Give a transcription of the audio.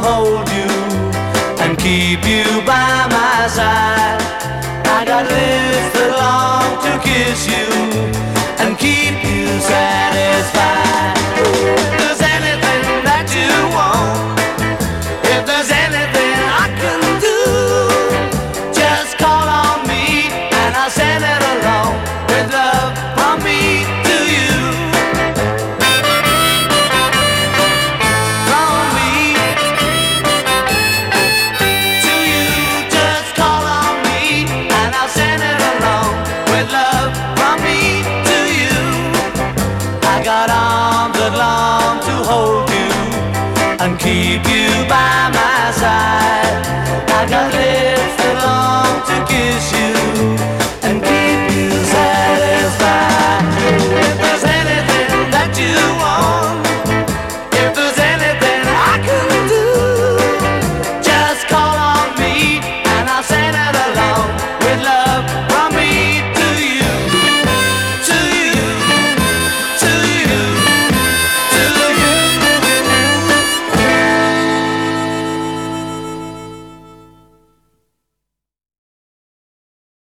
hold you and keep you by my side. I got live. got arms that long to hold you and keep you back.